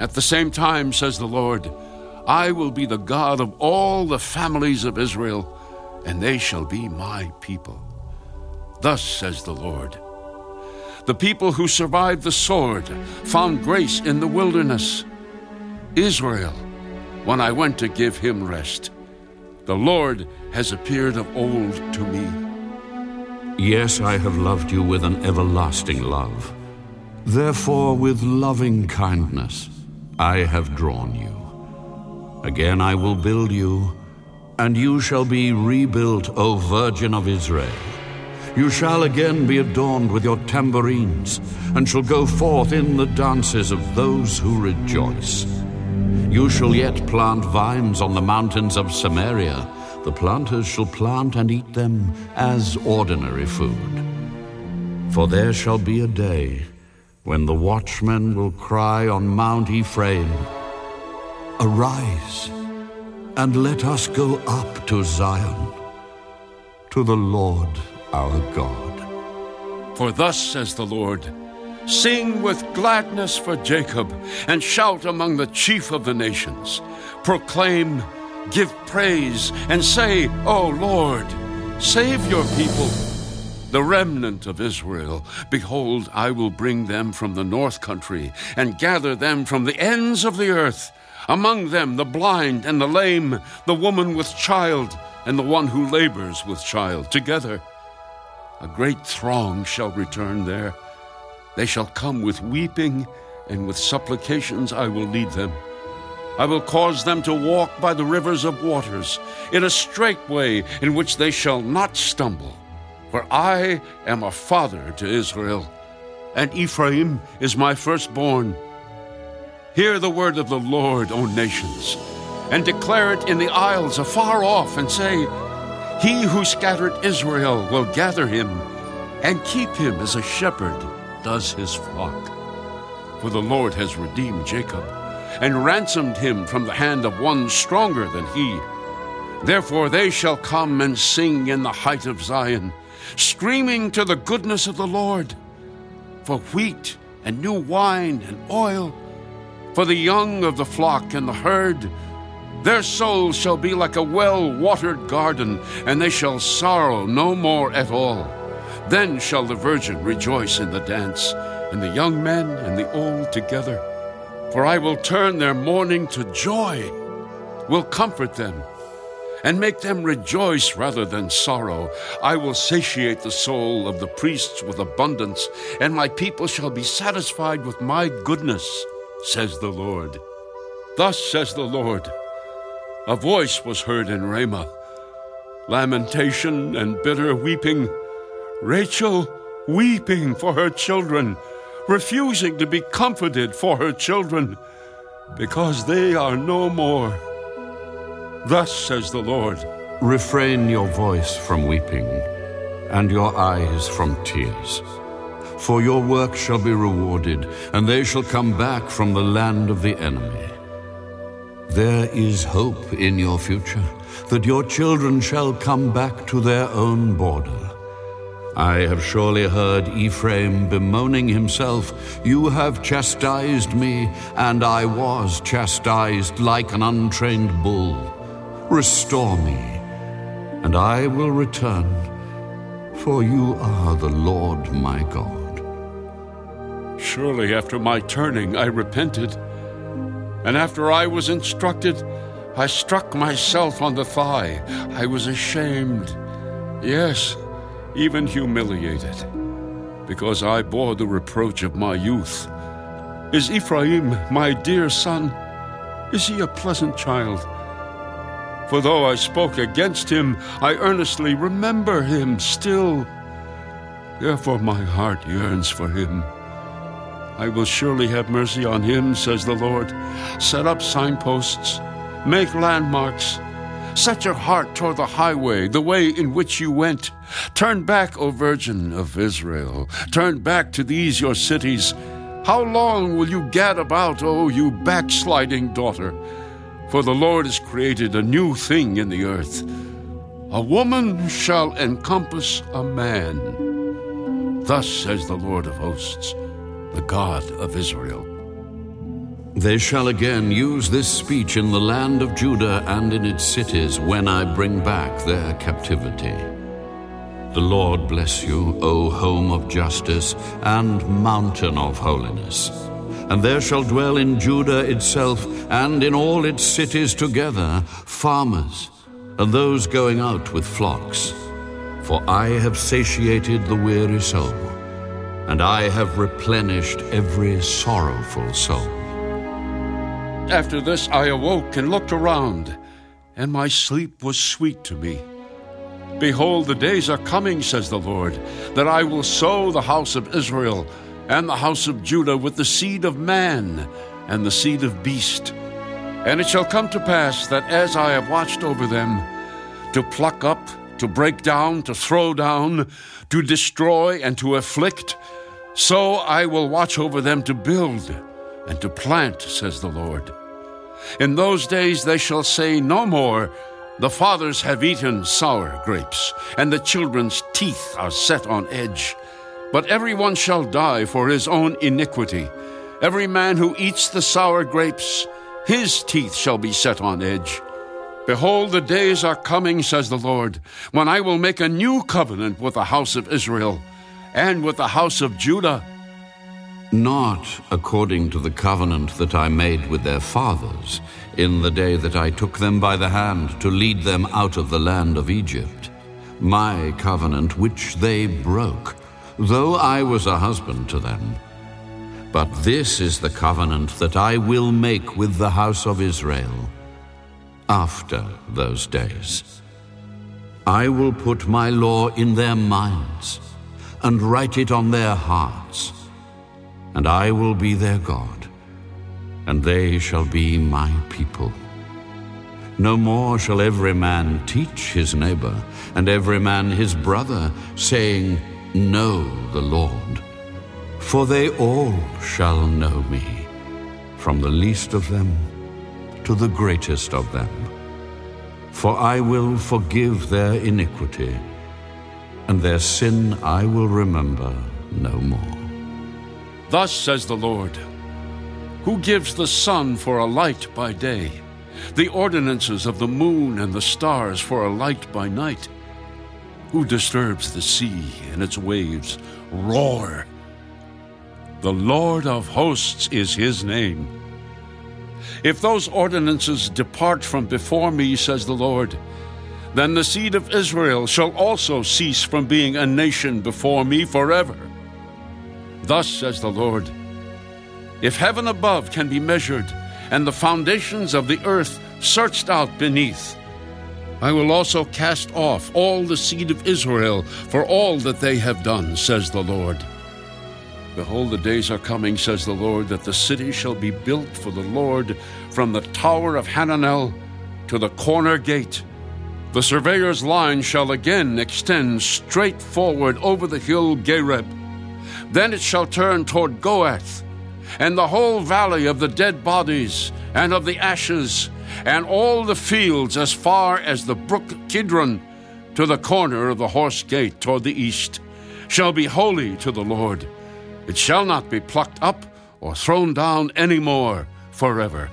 At the same time, says the Lord, I will be the God of all the families of Israel, and they shall be my people. Thus says the Lord. The people who survived the sword found grace in the wilderness. Israel, when I went to give him rest, the Lord has appeared of old to me. Yes, I have loved you with an everlasting love. Therefore, with loving kindness, I have drawn you. Again I will build you, and you shall be rebuilt, O Virgin of Israel. You shall again be adorned with your tambourines, and shall go forth in the dances of those who rejoice. You shall yet plant vines on the mountains of Samaria the planters shall plant and eat them as ordinary food. For there shall be a day when the watchmen will cry on Mount Ephraim, Arise, and let us go up to Zion, to the Lord our God. For thus says the Lord, Sing with gladness for Jacob, and shout among the chief of the nations. Proclaim, Give praise and say, O Lord, save your people, the remnant of Israel. Behold, I will bring them from the north country and gather them from the ends of the earth. Among them the blind and the lame, the woman with child, and the one who labors with child, together. A great throng shall return there. They shall come with weeping, and with supplications I will lead them. I will cause them to walk by the rivers of waters, in a straight way in which they shall not stumble. For I am a father to Israel, and Ephraim is my firstborn. Hear the word of the Lord, O nations, and declare it in the isles afar off, and say, He who scattered Israel will gather him, and keep him as a shepherd does his flock. For the Lord has redeemed Jacob and ransomed him from the hand of one stronger than he. Therefore they shall come and sing in the height of Zion, screaming to the goodness of the Lord, for wheat and new wine and oil, for the young of the flock and the herd. Their souls shall be like a well watered garden, and they shall sorrow no more at all. Then shall the virgin rejoice in the dance, and the young men and the old together. For I will turn their mourning to joy, will comfort them, and make them rejoice rather than sorrow. I will satiate the soul of the priests with abundance, and my people shall be satisfied with my goodness, says the Lord. Thus says the Lord A voice was heard in Ramah, lamentation and bitter weeping, Rachel weeping for her children refusing to be comforted for her children, because they are no more. Thus says the Lord Refrain your voice from weeping, and your eyes from tears. For your work shall be rewarded, and they shall come back from the land of the enemy. There is hope in your future, that your children shall come back to their own border. I have surely heard Ephraim bemoaning himself, You have chastised me, and I was chastised like an untrained bull. Restore me, and I will return, for you are the Lord my God. Surely after my turning I repented, and after I was instructed, I struck myself on the thigh. I was ashamed. Yes, even humiliated, because I bore the reproach of my youth. Is Ephraim my dear son? Is he a pleasant child? For though I spoke against him, I earnestly remember him still. Therefore my heart yearns for him. I will surely have mercy on him, says the Lord. Set up signposts, make landmarks Set your heart toward the highway, the way in which you went. Turn back, O Virgin of Israel. Turn back to these your cities. How long will you gad about, O you backsliding daughter? For the Lord has created a new thing in the earth. A woman shall encompass a man. Thus says the Lord of hosts, the God of Israel. They shall again use this speech in the land of Judah and in its cities when I bring back their captivity. The Lord bless you, O home of justice and mountain of holiness. And there shall dwell in Judah itself and in all its cities together farmers and those going out with flocks. For I have satiated the weary soul, and I have replenished every sorrowful soul. After this I awoke and looked around, and my sleep was sweet to me. Behold, the days are coming, says the Lord, that I will sow the house of Israel and the house of Judah with the seed of man and the seed of beast. And it shall come to pass that as I have watched over them, to pluck up, to break down, to throw down, to destroy, and to afflict, so I will watch over them to build and to plant, says the Lord. In those days they shall say no more, The fathers have eaten sour grapes, and the children's teeth are set on edge. But everyone shall die for his own iniquity. Every man who eats the sour grapes, his teeth shall be set on edge. Behold, the days are coming, says the Lord, when I will make a new covenant with the house of Israel and with the house of Judah not according to the covenant that I made with their fathers in the day that I took them by the hand to lead them out of the land of Egypt, my covenant which they broke, though I was a husband to them. But this is the covenant that I will make with the house of Israel after those days. I will put my law in their minds and write it on their hearts and I will be their God, and they shall be my people. No more shall every man teach his neighbor, and every man his brother, saying, Know the Lord. For they all shall know me, from the least of them to the greatest of them. For I will forgive their iniquity, and their sin I will remember no more. Thus says the Lord Who gives the sun for a light by day, the ordinances of the moon and the stars for a light by night? Who disturbs the sea and its waves roar? The Lord of hosts is his name. If those ordinances depart from before me, says the Lord, then the seed of Israel shall also cease from being a nation before me forever. Thus says the Lord If heaven above can be measured, and the foundations of the earth searched out beneath, I will also cast off all the seed of Israel for all that they have done, says the Lord. Behold, the days are coming, says the Lord, that the city shall be built for the Lord from the tower of Hananel to the corner gate. The surveyor's line shall again extend straight forward over the hill Gareb then it shall turn toward Goath, and the whole valley of the dead bodies, and of the ashes, and all the fields as far as the brook Kidron, to the corner of the horse gate toward the east, shall be holy to the Lord. It shall not be plucked up or thrown down any more forever.